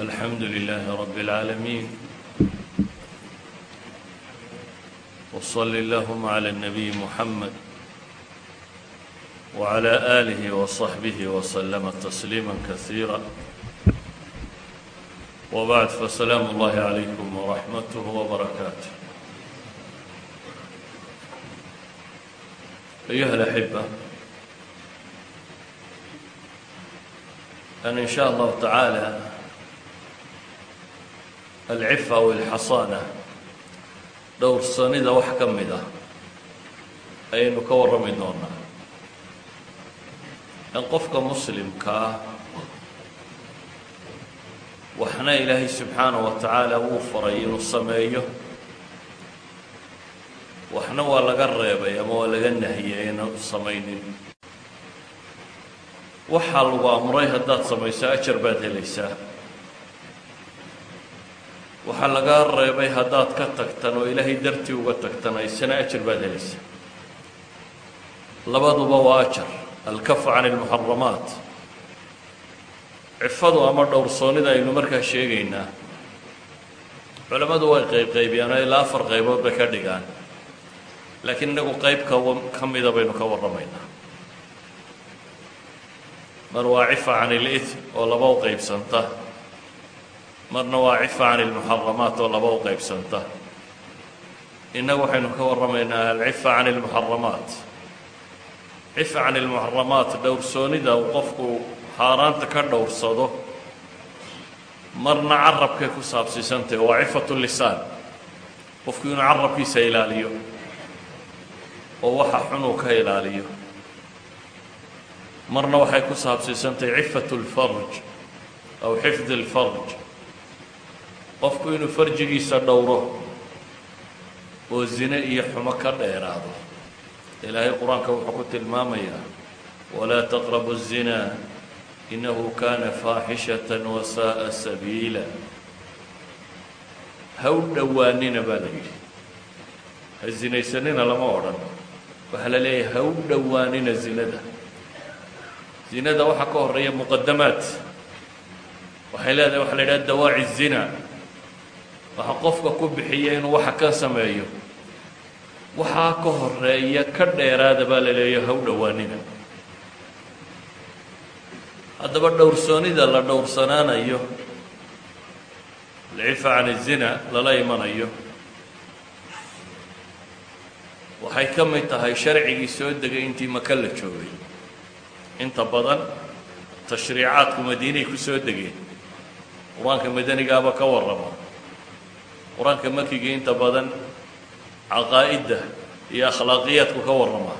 الحمد لله رب العالمين وصل اللهم على النبي محمد وعلى آله وصحبه وسلم تسليما كثيرا وبعد فسلام الله عليكم ورحمته وبركاته أيها الأحبة أن إن شاء الله تعالى alcifa walxasaana dhowrsanida wax ka mid ah ayaynu ka warrami doonaa in qofka muslimka ah waxna ilaahay subxaana wa tacaala wuu faray inuu sameeyo waxna waa laga reebay ama waa laga nahiyey inuu samaynin waxaa lagu amray haddaad samayso ajar baad helaysaa waxaa lagaa reebay haddaad ka tagtan oo ilaahay dartii uga tagtan aysana ajar baad helaysa labaduba waa ajar alkafu can اlmuxaramaat cifadu ama dhowrsoonnida aynu markaa sheegaynaa. Culammadu way qaybqaybiyaan oo ilaa afar qaybood bay ka dhigaan. Laakiin inagu qayb ka ka mida baynu ka warramaynaa. Mar waa cifa can اlitm oo laba u qaybsanta marna waa cifa can اlmuxaramaat oo laba u qaybsanta innagu waxaynu ka warramaynaa alcifa can اlmuxaramaat cifa can اlmuxaramaat dhowrsoonida uu qofku xaaraanta ka dhowrsado marna carabkay ku saabsiisantahy waa cifat lisaan qofku inuu carabkiisa ilaaliyo oo waxa xun uu ka ilaaliyo marna waxay ku saabsiisantahay cifat اlfarj aw xifd اlfarj qofku inuu farjigiisa dhowro oo zine iyo xumo ka dheeraado ilaahay qur-aanka wuxuu ku tilmaamayaa walaa taqrabu الzina inahu kana faaxishaة wasaءa sabiila ha u dhowaanina baa la yidhi ha zinaysanina lama odhan waxaa la leeyahay ha u dhowaanina zinada zinada waxaa ka horeeya muqadamaat waxay leedahay waxa la yidhaha dawaaci الzina waxa qofka ku bixiya inuu waxa ka sameeyo. Waxaa ka horreeya ka dheeraada baa la leeya ha u dhowaanina haddaba dhowrsoonida la dhowrsanaanayo alcifa can الzina lala imanayo waxay ka mid tahay sharcigii soo degay intii maka la joogay. Inta badan tashriicaadku madiinay ku soo degeen. Qur'aanka madanigaaba ka warrama qur'aanka makiga inta badan caqaa'idda iyo akhlaaqiyaadku ka warrama.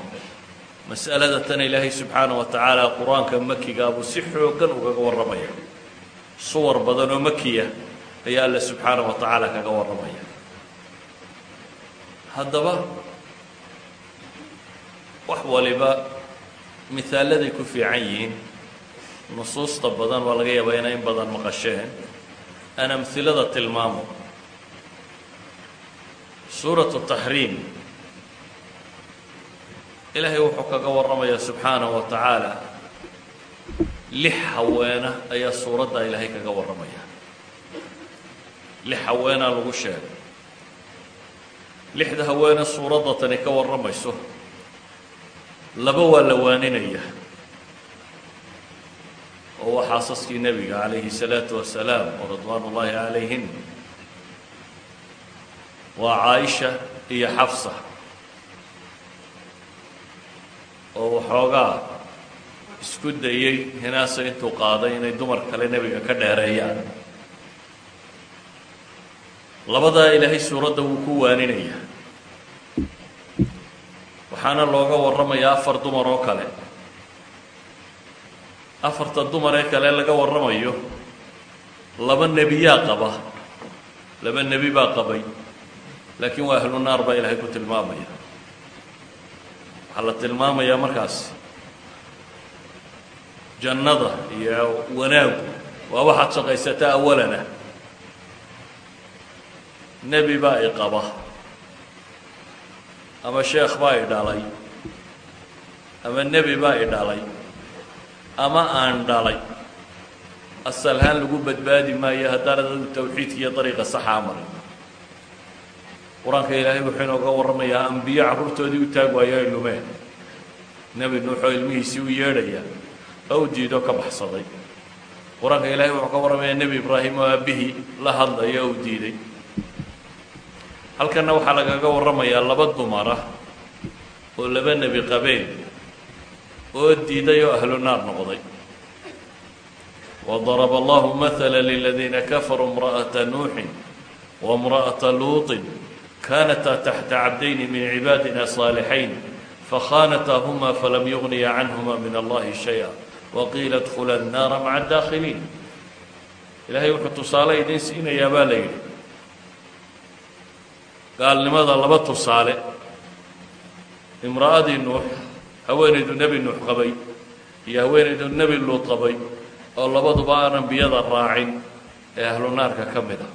Mas'alada tan ilaahay subxaana wa tacaala qur'aanka makigaabuu si xooggan ugaga warramaya. Suwar badan oo makiya ayaa alle subxaana wa tacaala kaga warramaya. Haddaba wax waliba mihaaladay ku fiican yihiin. Nusuusta badan waa laga yaabaa inay in badan maqasheen. Aan amhilada tilmaamo suuratu taxriim ilaahay wuxuu kaga warramayaa subxaanahu wa tacaala. Lix haweena ayaa suuraddaa ilaahay kaga warramaya lix haweenaa lagu sheegay. Lixda haweene suuradda tani ka warramayso. Laba waa la waaninaya oo waa xaasaskii nebiga calayhi الsalaatu wasalaam oo ridwaan ullaahi calayhin waa caaisha iyo xafsa. Oo waxoogaa isku dayey hinaasa intuu qaaday inay dumar kale nebiga ka dheereeyaan. Labadaa ilaahay suuradda wuu ku waaninaya waxaana looga warramayaa afar dumar oo kale. Afarta dumar ee kale laga warramayo laba nebiyaa qaba laba nebi baa qabay laakiin waa ahlu naar baa ilaahay ku tilmaamaya. Waxaa la tilmaamayaa markaas. Jannada iyo wanaagu waa waxaad shaqaysataa awalana. Nebi baa i qaba. Ama sheekh baa i dhalay. Ama nebi baa i dhalay. Ama aan dhalay. Asalhaan lagu badbaadi maayo haddaanad adu tawxiidka iyo dariiqa saxaa marin qur-aanka ilaahay wuxuu inooga warramayaa ambiyo carruurtoodii u taag waayo ay lumeen nebi nuux oo ilmihiisii u yeedhaya oo u diido ka baxsaday qur-aanka ilaahay wuxuu ka warramayaa nebi ibraahim oo aabbihii la hadlaya oo u diiday halkanna waxaa lagaga warramayaa laba dumara oo laba nebi qabeen oo diiday oo ahlu naar noqday وضرب الله مثلا للذين كفروا امرأة نوح وامرأة لوط كانتا تحت عبدين من عبادنا صالحين فخانتاهما فلم يغنيا عنهما من الله شيئا وقيل ادخلا النار مع الداخلين إلهي wuxuu tusaale idin siinayaa baa la yidhi gaalnimada laba tusaale imra'adii nuux haweenaydu nebi nuux qabay iyo haweenaydu nebi luud qabay oo labaduba aan ambiyada raacin ee ahlu naarka ka mid ah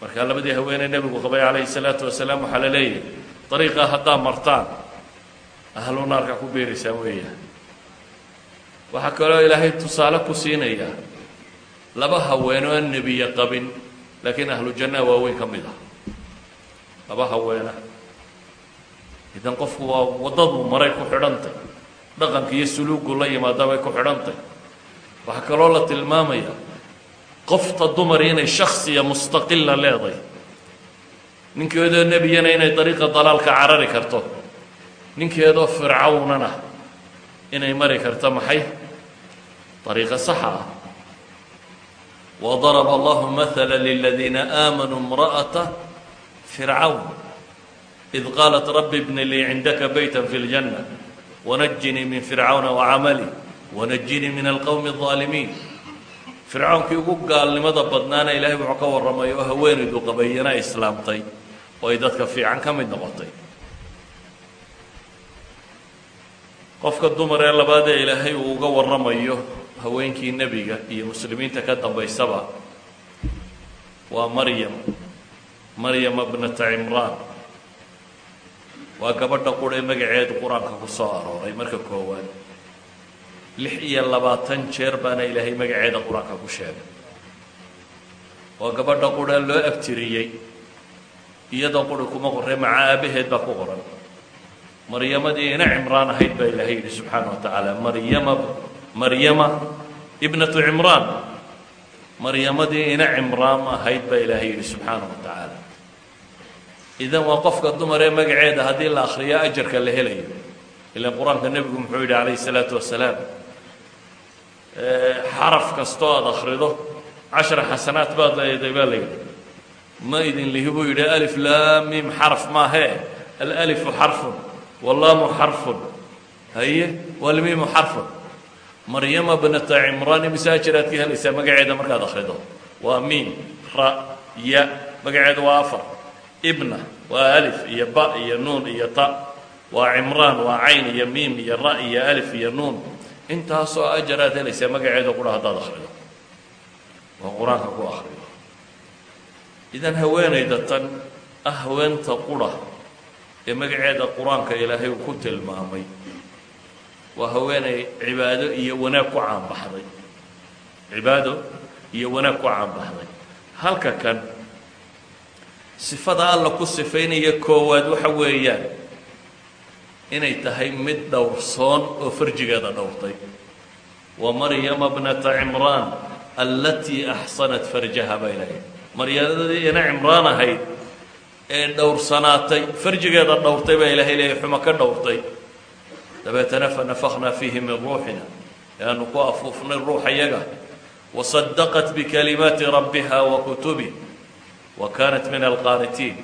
markaa labadii haweeney nebigu qabay calayhi salaatu wasalaam waxaa la leeyahay dariiqaa haddaa martaan ahlu naarka ku beeraysaan weeyaan waxaa kaloo ilaahay tusaale ku siinayaa laba haweenoo nebiya qabin laakiin ahlu jannaa waaweyn ka mid ah. Laba haweena idan qofku waa waddaduu maray ku xidhantay dhaqanka iyo suluugu la yimaada bay ku xidhantay. Waxaa kaloo la tilmaamayaa qofta dumar inay shaksiya mustaqila leeday. Ninkeedoo nebiyana inay dariiqa dalaalka carari karto. Ninkeedoo fircawnana inay mari karto maxay? Dariiqa saxa ah. Wadaraba allahu maala liladiina aamanuu imra'ata fircawn. Id qaalat rabbi bni lii cindaka bayta fi ljanna wanajinii min fircawna wacamali wanajinii min alqowmi اaalimiin fircawnkii ugu gaalnimada badnaana ilaahay wuxuu ka warramay oo haweenaydu qabayana islaamtay oo ay dadka fiican ka mid noqotay. Qofka dumar ee labaad ee ilaahay uu uga warramayo haweenkii nebiga iyo muslimiinta ka dambaysaba waa maryam maryama bnata cimraan waa gabadha qurhe magaceedu qur'aanka ku soo arooray marka koowaad lix iyo labaatan jeer baana ilaahay magaceeda qur'aanka ku sheegay. Waa gabadha qurhe loo abtiriyey iyadoo quri kuma qorre maca aabaheed baa ku qoran. Maryamadii ina cimraan ahayd baa ilaahay yidhi subxaana wa tacaala maryama maryama ibnatu cimraan. Maryamadii ina cimraan ahayd baa ilaahay yidhi subxaana wa tacaala. Idan waa qofka dumar ee magaceeda haddii la akriyo ajarka la helayo. Ilan qur'aanka nebigu muxuu yidhi calayhi salaatu wasalaam xaraf kastoo aada akrido cashara xasanaat baad leeday baa la yidhi ma idin lihi buu yidhi alif laamim xaraf maahee alalifu xarfun wallaamu xarfun. Haye walmiimu xarfun. Maryama bnata cimraan imise ajaraad ka helaysaa magaceeda markaad akrido waa miim ra ya magaceeda waa afar. Ibna waa alif iyo ba iyo nuun iyo ta. Waa cimraan waa cayn iyo miim iyo ra iyo alif iyo nuun intaasoo ajaraad helaysaa magaceeda qura haddaad akrido waa qur'aanka ku akrido idan haweenayda tan ah haweenta qura ee magaceeda qur'aanka ilaahay uu ku tilmaamay waa haweenay cibaado iyo wanaag ku caanbaxday. Cibaado iyo wanaag ku caanbaxday. Halka kan sifada alla ku sifaynaya koowaad waxa weeyaan inay tahay mid dhowrsoon oo farjigeeda dhowrtay. Wa maryama bnata cimraan allatii axsanat farjaha baa ilaahay maryadadii ina cimraan ahayd ee dhowrsanaatay farjigeeda dhowrtay baa ilaahay leeyahy xuma ka dhowrtay. Dabeetana fanafaknaa fiihi min ruuxina. Eanu ku afuufnay ruuxayaga wasadaqat bikalimaati rabbiha wa kutubih wa kaanat min alqaanitiin.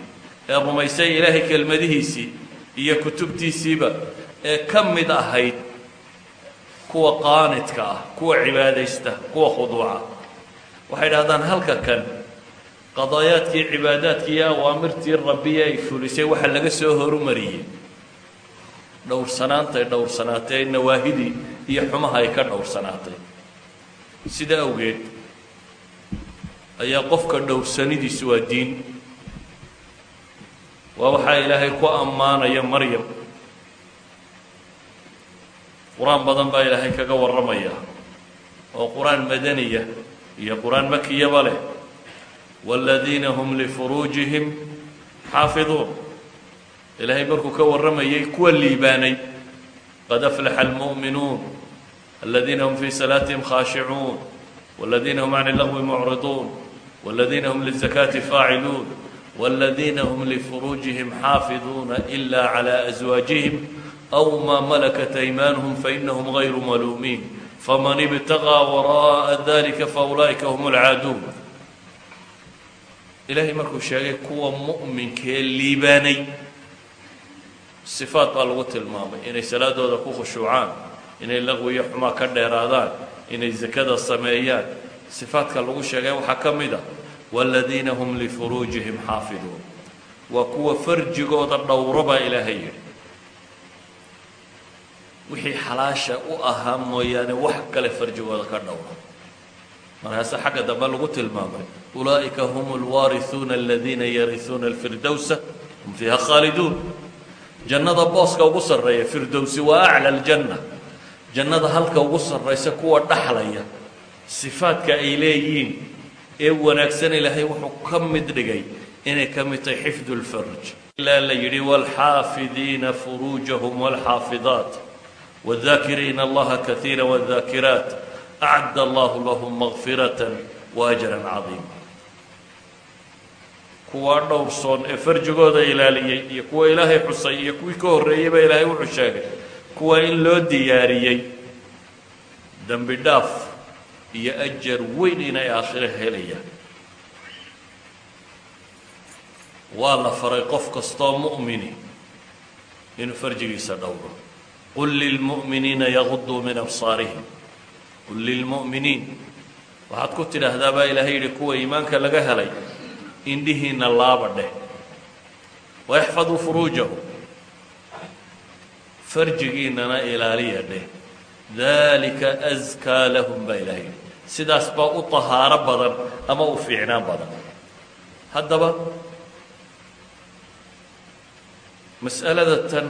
Ee rumaysay ilaahay kelmadihiisii iyo kutubtiisiiba ee ka mid ahayd kuwa qaanidka ah kuwa cibaadaysta kuwa khuduuca waxay dhahdaan halka kan qadaayaadkii cibaadaadkii iyo awaamirtii rabbiye ay fulisay waxa laga soo horumariyey. Dhowrsanaantay dhowrsanaatay nawaahidii iyo xumaha ay ka dhowrsanaatay. Sida awgeed ayaa qofka dhowrsanidiisu waa diin waa waxaa ilaahay ku ammaanaya maryam qur-aan badan baa ilaahay kaga warramaya oo qur-aan madaniya iyo qur-aan makiyaba leh wاladiina hm lifuruujihim xaafiduun ilaahay markuu ka warramayay kuwa liibaanay qad aflaxa almu'minuun aladiina hm fii salaatihim khaashicuun wاladiina hm can اlagwi mucriduun wاladiina hm lلzakaati faaciluun wاladiina hm lifuruujihim xaafiduuna إla عlى أزwaajihim أw ma malakat أymaanuhum fainahm غayru maluumiin faman ibtaqىa waraءa dalika faulaa'ika hm اlcaaduun ilaahay markuu sheegay kuwa mu'minkee liibaanay sifaat baa lagu tilmaamay inay salaadooda ku khushuucaan inay laqwiyo xumaa ka dheeraadaan inay zakada sameeyaan sifaadka lagu sheegay waxaa ka mid a waaladiina hum lifuruujihim xaafiduun waa kuwa farjigooda dhowro baa ilaahay yidhi wixii xalaasha u ahaa mooyaane wax kale farjigooda ka dhowro markaase xagga dambe lagu tilmaamay ulaa'ika hum alwaarihuuna aladiina yarihuuna alfirdowsa hum fiiha khaaliduun jannada booska ugu sarreeya firdowsi waa acla aljanna jannada halka ugu sarraysa kuwa dhaxlaya sifaadka ay leeyihiin ee wanaagsan ilaahay wuxuu ka mid dhigay inay ka mid tahay xifdu اlfarj ilaa la yidhi wاlxaafidiina furuujahum wاlxaafidaat wاdaakiriina allaha kaiira wاdaakiraat acad allahu lahum makfiraة waajra cadiima kuwaa dhowrsoon ee farjigooda ilaaliyey iyo kuwa ilaahay xusay iyo kuwii ka horreeyeyba ilaahay wuxuu sheegay kuwa in loo diyaariyey dembi dhaaf iyo ajar weyn inay aakhiro helayaan. Waa la faray qof kastoo mu'mini inuu farjigiisa dhowro. Qul lilmu'miniina yaguduu min absaarihim. Qul lilmu'miniin waxaad ku tidhaahdaa baa ilaahay yidhi kuwa iimaanka laga helay indhihiina laaba dheh. Wayaxfaduu furuujahu. Farjigiinana ilaaliya dheh. Dalika askaa lahum baa ilaahay sidaas baa u tahaaro badan ama u fiicnaan badan. Haddaba mas'alada tan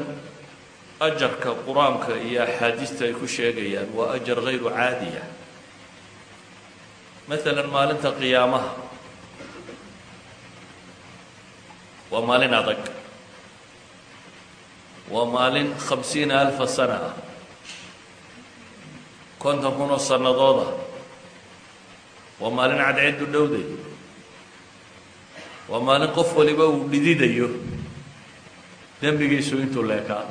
ajarka qur'aanka iyo axaadiista ay ku sheegayaan waa ajar hayru caadiya. Maalan maalinta qiyaamaha. Waa maalin adag. Waa maalin khamsiina alfa sana ah. Konton kun oo sannadood ah waa maalin cadceedu dhowday waa maalin qof waliba uu dhididayo dembigiisu intuu leekaa.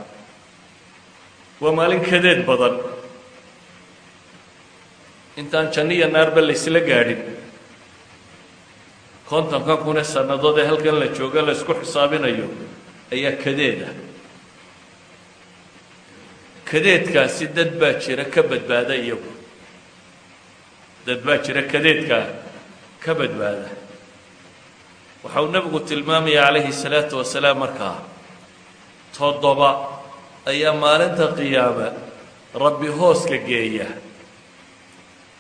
Waa maalin kadeed badan. Intaan janniya naarba laysla gaadhin. Kontonka kun ee sannadood ee halkan la jooga la isku xisaabinayo ayaa kadeeda kadeedkaasi dad baa jira ka badbaada iyagu dad baa jira kadeedkaa ka badbaada waxa uu nebigu tilmaamaya calayhi salaatu wasalaam markaa toddoba ayaa maalinta qiyaame rabbi hooska geeya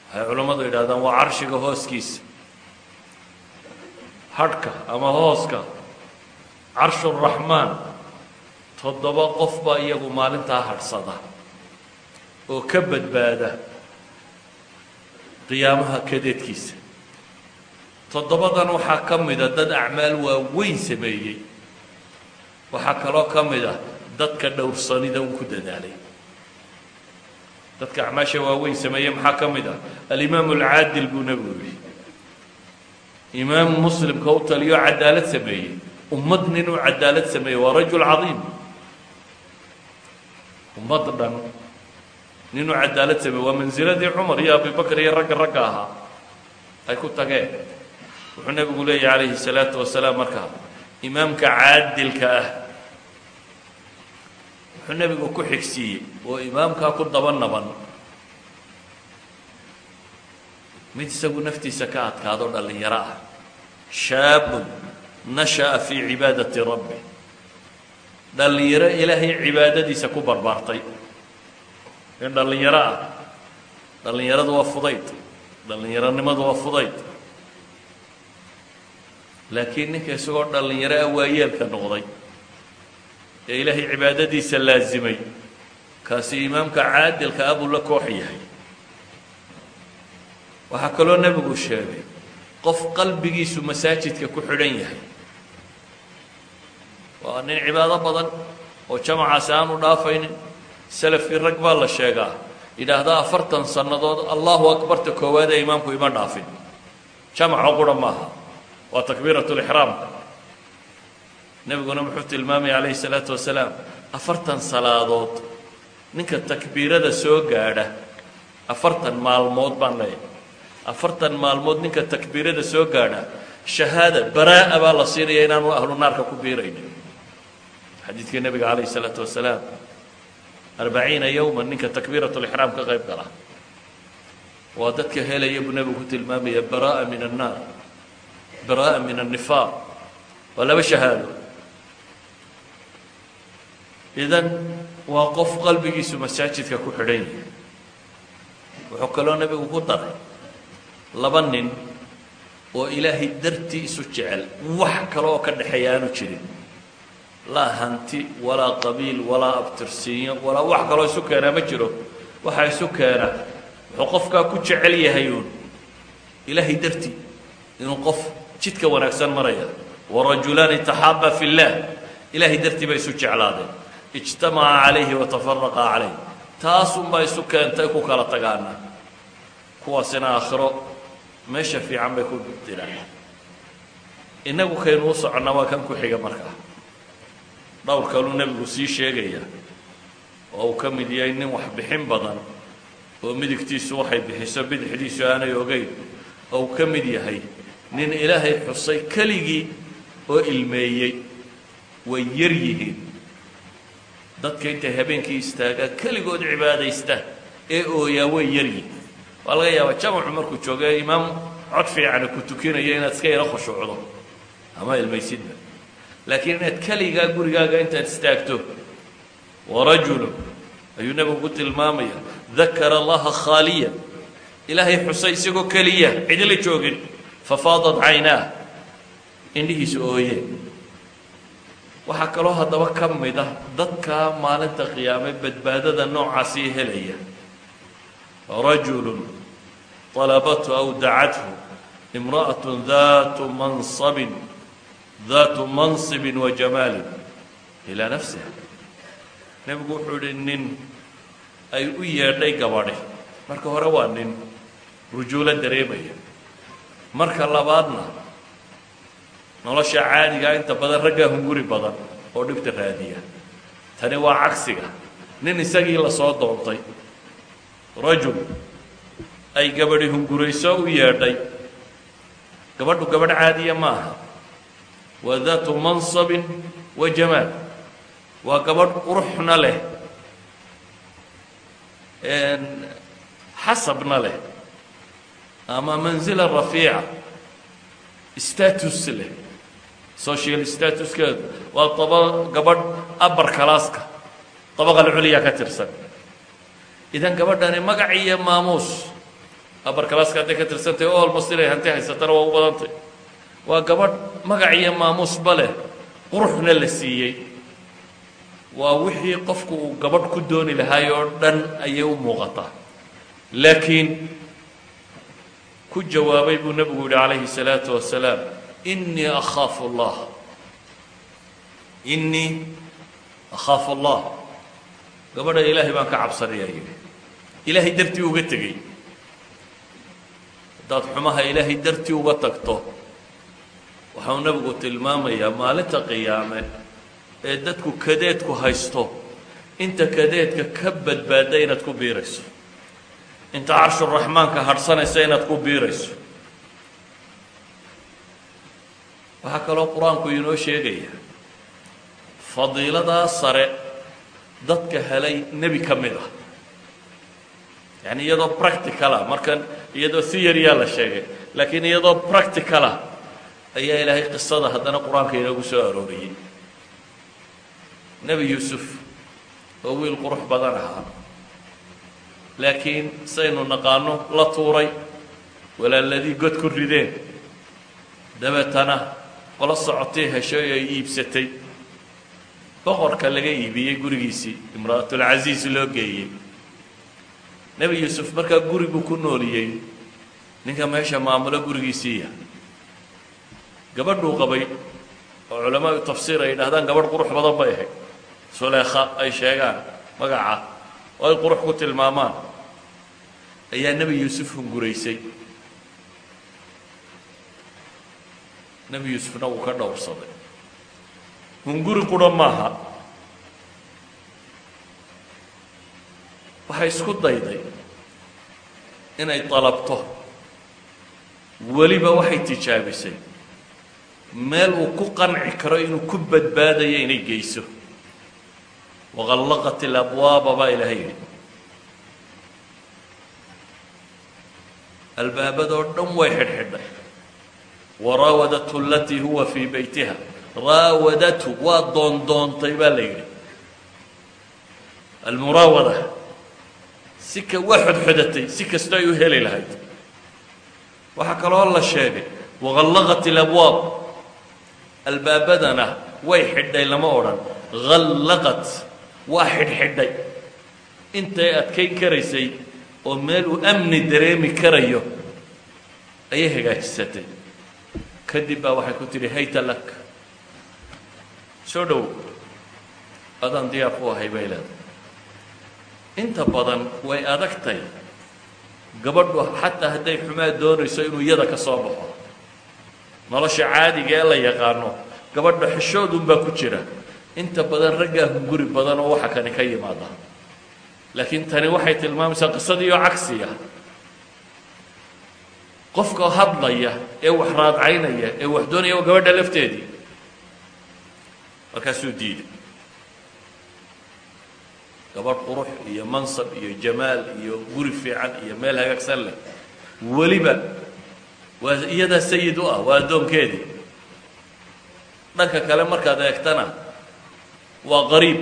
waxay culammadu yidhahdaan waa carshiga hooskiisa hadhka ama hooska carshuraxmaan toddoba qof baa iyagu maalintaa hadhsada oo ka badbaada qiyaamaha kadeedkiisa. Toddobadan waxaa ka mida dad acmaal waaweyn sameeyey. Waxaa kaloo ka mid ah dadka dhowrsanida uu ku dadaalay. Dadka acmaasha waaweyn sameeyey maxaa ka mid ah? Alimaamu alcaadil buu nebigu yidhi. Imaam muslimka u taliyo cadaalad sameeyey. Ummad ninuu cadaalad sameeyey. Waa rajul cadiim. Ummad dhan ninuu cadaalad sameeyey waa mansiladii cumar iyo abibakr iyo ragga ragga ahaa. Ay ku tageen. Wuxuu nebigu leeyahy calayhi salaatu wasalaam markaa imaamka caadilka ah. Wuxuu nebigu ku xigsiiyey oo imaamkaa ku daba naban. Mid isagu naftiisa ka adkaado dhallinyaro ah. Shaabun nasha'a fii cibaadati rabbi. Dhallinyaro ilaahay cibaadadiisa ku barbaartay in dhallinyaro ah. Dhallinyaradu waa fudayd. Dhallinyaronimadu waa fudayd. Laakiin ninka isagoo dhallinyaro ah waayeelka noqday ee ilaahay cibaadadiisa laasimay kaasi imaamka caadilka ah buu la koox yahay. Waxaa kaloo nebigu sheegay qof qalbigiisu masaajidka ku xidhan yahay. Waa nin cibaado badan oo jamacaasi aanu dhaafaynin salafkii rag baa la sheegaa yidhaahdaa afartan sannadood allahu akbarta koowaad ee imaamku ima dhaafin jamaco qura maaha waa takbiirat lixraamka nebiguna muxuu tilmaamaya calayhi salaatu wasalaam afartan salaadood ninka takbiirada soo gaadha afartan maalmood baan leeyahay afartan maalmood ninka takbiirada soo gaadha shahaada baraa'a baa la siinaya inaanu ahlu naarka ku biiraynin xadiidkii nebiga calayhi salaatu wasalaam arbaciina yowma ninka takbiirat lixraam ka qayb gala waa dadka helaya buu nebigu ku tilmaamaya baraa'a min annaar baraa'a min annifaaq waa laba shahaado idan waa qof qalbigiisu masaajidka ku xidhan yahay wuxuu kaloo nebigu ku daray laba nin oo ilaahay dartii isu jecel wax kale oo ka dhexeeya aanu jirin laa hanti walaa qabiil walaa abtirsiinyo walaa wax kaloo isu keenaa ma jiro. Waxaa isu keena wuxuu qofkaa ku jecel yahay uun. Ilaahay dartii inuu qof jidka wanaagsan maraya. Warajulaani taxaaba fi اllah ilaahay dartii bay isu jeclaadeen. Ijtamaca calayhi watafaraqa calayh. Taasunbaa isu keentay ku kala tagaana. Kuwaasina aakhiro meesha fiican bay ku diraan. Innagu kaynu u soconnaa waa kan ku xiga markaa dhowr kaluu nebigu sii sheegaya oo uu ka mid yahay nin wax bixin badan oo midigtiisu waxay bixiso bidixdiisu aanay ogeyn oo uu ka mid yahay nin ilaahay xusay keligii oo ilmeeyey way yar yihiin. Dadka intay habeenkii istaagaan keligood cibaadaysta ee ooyaa way yar yihiin. Waa laga yaabaa jamacu markuu jooga imaam cod fiicana ku tukinaya inaad iska yaro khushuucdo ama ilmaysidba laakiin inaad keligaa gurigaaga intaad istaagto warajulu ayuu nebigu ku tilmaamaya dakara allaha khaaliya ilaahay xusay isagoo keliya cidila joogin fafaadat caynaa indhihiisa ooye waxaa kaloo haddaba ka mid ah dadka maalinta qiyaame badbaadada noocaasii helaya. Rajulu طalabathu aw dacathu imra'aة datu mansabin daatu mansibin wa jamaalin ilaa nafsiha nebigu wuxuu idhi nin ay u yeedhay gabadhi marka hore waa nin rujuulo dareemaya marka labaadna nolosha caadigaa inta badan raggaa hunguri badan oo dhibta raadiya tani waa cagsiga nin isagii la soo doontay rajul ay gabadhi hungurayso u yeedhay gabadhu gabadh caadiya ma waa daatu mansabin wa jamaal waa gabadh quruxna leh. Xasabna leh. Ama manzila rafiica status leh. Social statuskeedu waa daba gabadh abar kalaaska dabaqal culya ka tirsan. Idan gabadhani magac iyo maamuus. Abar kalaaska hadday ka tirsantahy o almost inay hanti haysatana waa u badantay waa gabadh magac iyo maamuusba leh quruxna la siiyey waa wixii qofku uu gabadh ku dooni lahaay oo dhan ayay u muuqataa laakiin ku jawaabay buu nebigu yihi calayhi الsalaaةu wasalaam inii akhaafu اllah inii akhaafu اllah gabadha ilaahay baan ka cabsanayaa yidhi ilaahay dartii uga tegey haddaad xumaha ilaahay dartii uga tagto waxau nebigu tilmaamayaa maalinta qiyaame ee dadku kadeedku haysto. Inta kadeedka ka badbaada inaad ku biirayso. Inta carshuraxmaanka hadhsanaysa inaad ku biirayso. Waxaa kaloo qur'aanku inoo sheegaya fadiiladaa sare dadka helay nebi ka mid ah. Yani iyadoo practicala markan iyadoo theory-yaa la sheegay laakiin iyadoo practicala ayaa ilaahay qisada haddana qur'aanka inoogu soo arooriyey. Nebi yuusuf oo wiil qurux badan ahaa laakiin saynu naqaano la tuuray walaaladii god ku rideen. Dabeetana qolo socotay heshay ay iibsatay. Boqorka laga iibiyey gurigiisii imra'atulcasiis loo geeyey. Nebi yuusuf markaa guri buu ku nooliyey ninka meesha maamulo gurigiisiiya gabadhuu qabay oo culamaau tafsiir ay yidhahdaan gabadh qurux badan bay ahayd. Suleekha ay sheegaan magaca oo ay qurux ku tilmaamaan. Ayaa nebi yuusuf hunguraysay. Nebi yuusufna wuu ka dhowrsaday. Hunguri qura maaha. Waxay isku dayday inay dalabto. Weliba waxay tijaabisay meel uu ku qanci karo inuu ku badbaadayo inay geyso. Waqallaqat ilabwaaba baa ilaahay yidhi. Albaabadoo dhan way xidhxidhay. Waraawadatu alatii huwa fii beytiha raawadatu waa doondoontay baa la yidhi. Almuraawada. Si ka waa xodxodatay si kastoo ay u heli lahayd. Waxaa kaloo la sheegay. Waqallaqat ilabwaab albaabadana way xidhay lama odhan. Hallaqat waa xidhxidhay. Intay adkayn karaysay oo meel uu amni dareemi karayo ayay hagaajisatay. Kadib baa waxay ku tidhi hayta lak soo dhow adaan diyaar ku ahay bay leedahay. Inta badan way adagtay. Gabadhu xataa hadday xumaa doonayso inuu iyada ka soo baxo nolosha caadiga ee la yaqaano gabadha xishoodunbaa ku jira. Inta badan raggaa hunguri badan oo waxa kani ka yimaada. Laakiin tani waxay tilmaamaysaa qisadiioo cagsiya qofka hadlaya ee wax raadcaynaya ee wax doonaya gabadha lafteedii markaasuu diiday gabadh qurux iyo mansab iyo jamaal iyo guri fiican iyo meel hagaagsan leh. Weliba waa iyadaa sayid u ah waa addoonkeedii. Dhanka kale markaad eegtana waa qariib.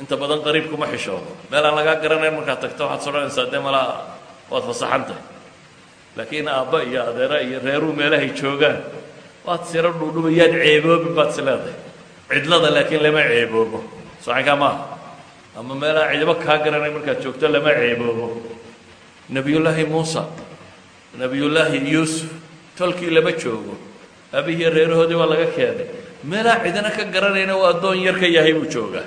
Inta badan qariib kuma xishoodo. Meel aan lagaa garanayn markaad tagto waxaad sodhanaysaa dee malaa waad fasaxantahay laakiin aabba iyo adeera iyo reeruu meelahay joogaan waad siro dhudhuba yaad ceeboobin baad is leedahay. Cidlada laakiin lama ceeboobo. Socankaa maaha ama meelaha cidibo kaa garanay markaad joogto lama ceeboobo. Nebiyullaahi muusa nebiyullaahi yuusuf tolkii lama joogo. Abihiiyo reerahoodii waa laga keenay. Meelaha cidina ka garanayna uu addoon yar ka yahay buu joogaa.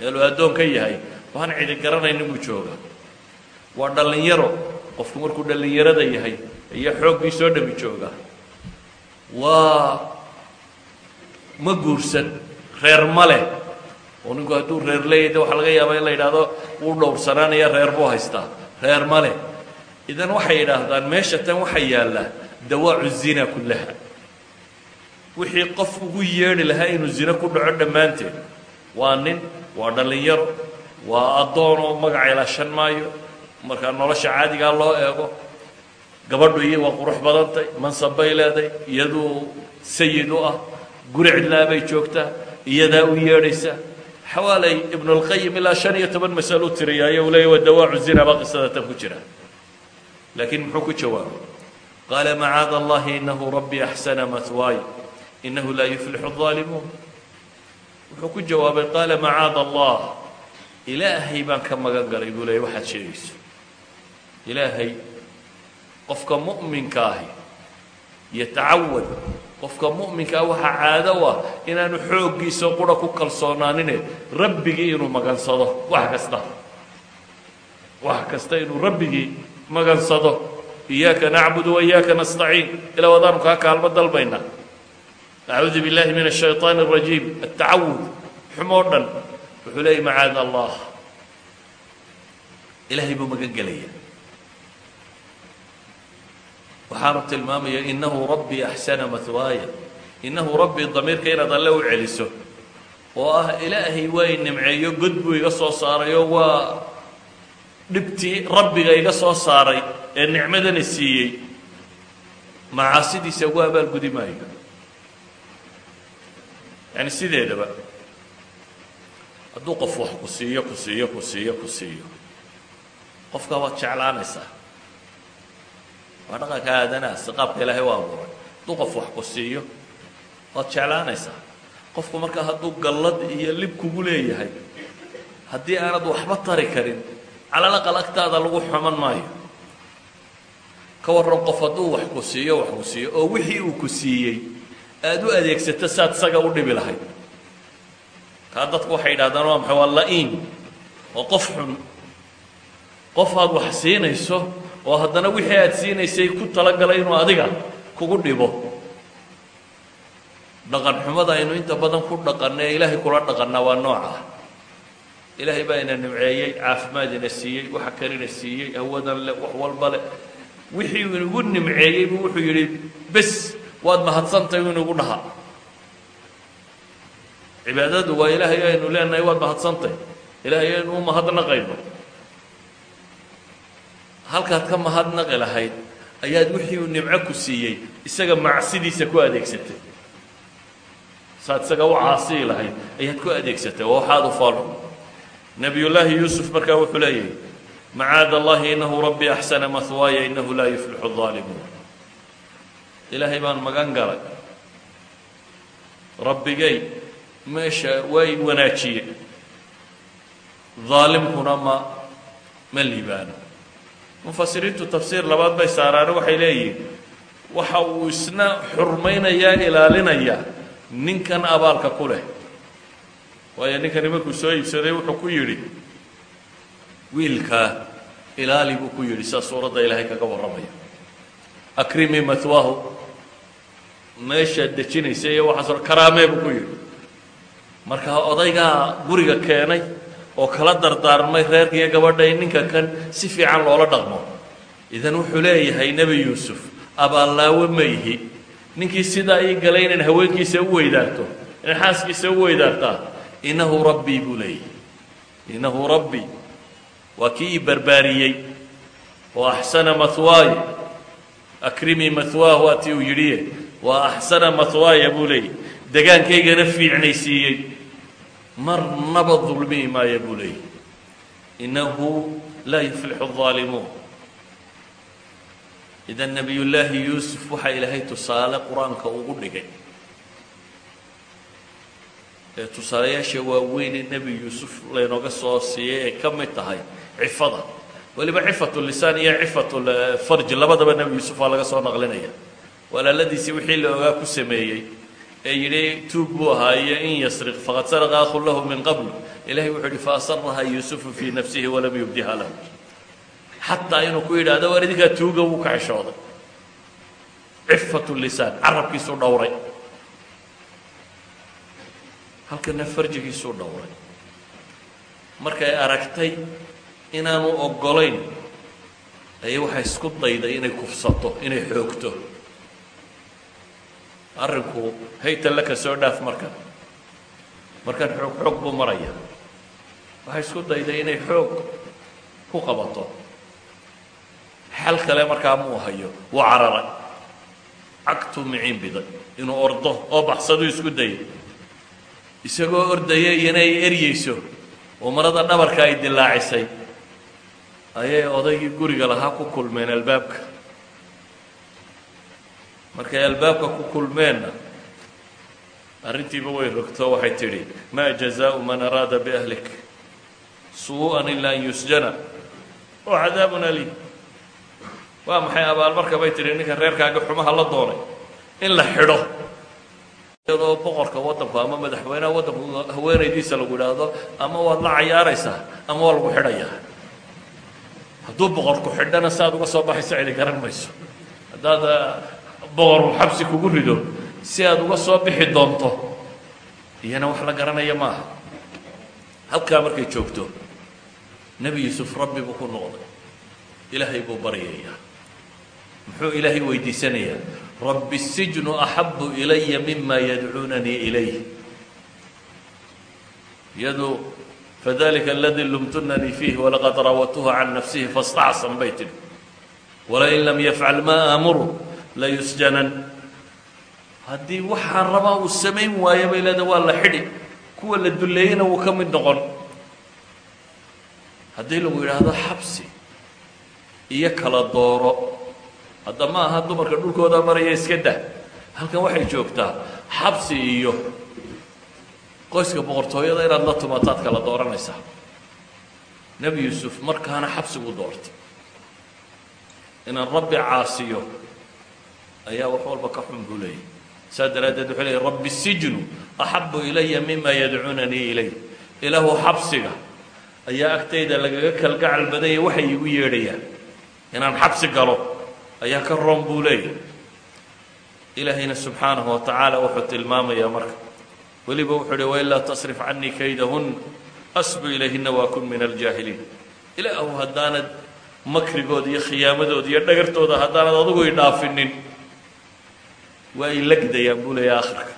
Meeluu addoon ka yahay waan cidi garanaynin buu joogaa. Waa dhallinyaro qofku markuu dhallinyarada yahay ayaa xooggii soo dhami joogaa. Waa ma guursan reer ma leh. Oo ninku hadduu reer leeyahy de waxaa laga yaabaa in la yidhaahdo wuu dhowrsanaanaya reer buu haystaa. Reer ma leh idan waxay yidhaahdaan meesha tan waxaa yaalla dawaacu zina kullaha. Wixii qof ugu yeedhi lahaa inuu zino ku dhaco dhammaanteed. Waa nin waa dhallinyaro waa addoon oo magaca ilaashan maayo. Markaa nolosha caadigaa loo eego gabadhu iyo waa qurux badantay mansab bay leeday iyaduu sayid u ah guri cidlaa bay joogtaa iyadaa u yeedhaysa. Xawaalay ibnulqayim ilaa shan iyo toban masalo u tiriyaayo uu leeya waa dawaacu zina baa qisada tan ku jira laakiin muxuu ku jawaabay qaala macaad allahi inahu rabbii axsana mahwaay inahu laa yuflixu اظaalimuun wuxuu ku jawaabay qaala macaad allah ilaahay baan ka magan galay buu leeyay waxaad sheegayso ilaahay qofka mu'minka ahi yatacawad qofka mu'minkaa waxaa caado u ah inaanu xooggiisa qura ku kalsoonaanine rabbigii inuu magansado wax kasta wax kasta inuu rabbigii magansado iyaaka nacbudu waiyaaka nastaciin. Ilaa wadaanu kaa kaalmo dalbaynaa acuudu billaahi min ashayطaan اrajiim atacawud xumoo dhan wuxuu leeyay macaad allah. Ilaahay buu magan gelaya waxaanu tilmaamaya inahu rabbii axsana mahwaaya inahu rabbii damiirka inaad alle u celiso. Oo ah ilaahay waa nimceeyo god buu iga soo saarayo dhibtii rabbiga iga soo saaray ee nicmadana siiyey. Macaasidiisa ugu abaalgudi maayo. Yani sideedaba. Hadduu qof wax ku siiyo ku siiyo ku siiyo ku siiyo. Qofkaa waad jeclaanaysaa. Waa dhaqanka aadanaha si qaabka ilaahay u abuuray. Hadduu qof wax ku siiyo waad jeclaanaysaa. Qofku markaa hadduu gallad iyo lib kugu leeyahay haddii aanad waxba tari karin calal aqal agtaada lagu xuman maayo. Ka warran qof hadduu wax ku siiyo wax ku siiyo oo wixii uu ku siiyey aada u adeegsato saad isaga u dhibi lahayd. Kaa dadku waxay yidhahdaan waa maxay? Waa la-iin oo qof xun. Qof aad wax siinayso oo haddana wixii aad siinaysay ku talagalay inuu adiga kugu dhibo. Dhaqan xumada aynu inta badan ku dhaqanna ee ilaahay kula dhaqannaa waa nooca ilaahay baa ina nimceeyey caafimaad ina siiyey waxa kalina siiyey hawadan le wax walba le wixii uu inagu nimceeyey buu wuxuu yidhi bes waad mahadsantahay uu inagu dhaha cibaadadu waa ilaahay aynu leenahay waad mahadsantahy ilaahay aynu u mahadnaqayno. Halkaad ka mahadnaqi lahayd ayaad wixii uu nimco ku siiyey isaga macsidiisa ku adeegsatay. Saad isaga u caasii lahayd ayaad ku adeegsatay oo waxaad u faalo nabiyullaahi yuusuf markaa wuxuu leeyahay macaada allahi inahu rabbii axsana mahwaaya inahu laa yuflixu aalimuun ilaahay baan magan galay. Rabbigay meesha waa i wanaajiyey. Daalimkuna ma ma liibaano. Mufasiriintu tafsiir labaad bay saaraane waxay leeyihiin waxa uu isna xurmaynayaa ilaalinayaa ninkan abaalka ku leh waayo ninkani markuu soo iibsaday wuxuu ku yidhi wiilkaa ilaali buu ku yidhi saa suuradda ilaahay kaga warramaya. Akrimi matwaahu meeshaad dejinaysa iyo waxaasoo karaamee buu ku yidhi. Markaa odaygaa guriga keenay oo kala dardaarmay reerkiiyo gabadha in ninka kan si fiican loola dhaqmo. Idan wuxuu leeyahay nebi yuusuf abaallaawo ma ihi. Ninkii sidaa ii galay inaan haweenkiisa u weydaarto inaan xaaskiisa u weydaartaa innahu rabbii buu leeyahay innahu rabbii waa kii ii barbaariyey oo axsana mahwaaya akrimii mahwaahu waa tii uu yidhiye waa axsana mahwaaya buu leeyahy degaankaygana fiicnaysiiyey marnaba dulmihi maaya buu leeyahy innahu laa yuflixu الظaalimuun idan nebiyullaahi yuusuf waxaa ilaahay tusaale qur-aanka ugu dhigay ee tusaalayaasha waaweynee nebi yuusuf laynooga soo siiyey ay ka mid tahay cifada. Weliba cifatu lisaan iyo cifatu farji labadaba nebi yuusuf waa laga soo naqlinaya. Walaaladiisii wixii la ogaa ku sameeyey ee yidhi tuug buu ahaa iyo in yasriq faqad saraqa akhun lahu min qabl. Ilahay wuxuu yihi faasaraha yuusufu fii nafsihi walam yubdiha lahu. Xataa inuu ku yidhaahdo war idinkaa tuuga wuu ka xishooday cifatu lisaan carabkiisuu dhowray halkana farjigiisuu dhowray. Markay aragtay inaanu oggolayn ayay waxay isku dayday inay kufsato inay xoogto. Arrinku haytalla ka soo dhaaf markan markan xoog xoog buu maraya. Waxay isku dayday inay xoog ku qabato. Xal kale markaa muu hayo wuu cararay cagtuu miciin biday inuu ordo oo baxsaduu isku dayay isagoo ordaya iyana ay eryeyso oo marada dhabarka ay dilaacisay ayay odaygii guriga lahaa ku kulmeen albaabka. Markay albaabka ku kulmeenna arrintiiba way rogto waxay tidhi maa jazaau man araada biahlik suu-an ilaa an yusjana oo cadaabun aliim. Waa maxay abaalmarka bay tidhi ninka reerkaaga xumaha la doonay in la xidho iyadoo boqorka waddanku ama madaxweynaha waddanku haweenaydiisa lagu idhaahdo ama waad la cayaaraysaa ama waa lagu xidhayaa hadduu boqorku xidhana si aad uga soo baxayso cidi garan mayso. Haddaad boqorku xabsi kugu rido si aad uga soo bixi doonto iyana wax la garanaya maaha. Halkaa markay joogto nebi yuusuf rabbi buu ku noqday. Ilaahay buu baryayaa muxuu ilaahay weydiisanayaa rabbi sijnu axabu ilaya mima yadcuunanii ilayh. Iyadu fadalika aladii lumtunanii fiih walaqad raawatuha can nafsihi faاstacsan bay tidhi walain lam yafcal maa aamuru layusjanan haddii waxaan rabaa uu samayn waayo bay leeda waa la xidhi. Kuwa la duleeyena wuu ka mid noqon. Haddii lagu yidhaahdo xabsi iyo kala dooro hadda ma aha dumarka dhulkooda maraya iska dah. Halkan waxay joogtaa xabsi iyo qoyska boqortooyada inaad la tumataad kala dooranaysaa. Nebi yuusuf markaana xabsigu doortay. Inaan rabbi caasiyo ayaa wax walba ka xun buu leeyahy saa daraaddeed wuxuu leeyay rabbi sijnu axabu ilaya mima yadcuunanii ilay ilaahu xabsiga ayaa agtayda lagaga kalgacal badanya waxay igu yeedhayaan inaan xabsi galo ayaa ka roon buu leeyahy. Ilaahayna subxaanahu wa tacaala wuxuu tilmaamayaa marka. Weliba wuxuu uhi wailaa tasrif canii kaydahun asbu ilayhina waa kun min aljaahiliin. Ilaahu haddaanad makrigooda iyo khiyaamadooda iyo dhagartooda haddaanad adugu i dhaafinin waa ay lagdayaan buu leeya akhirka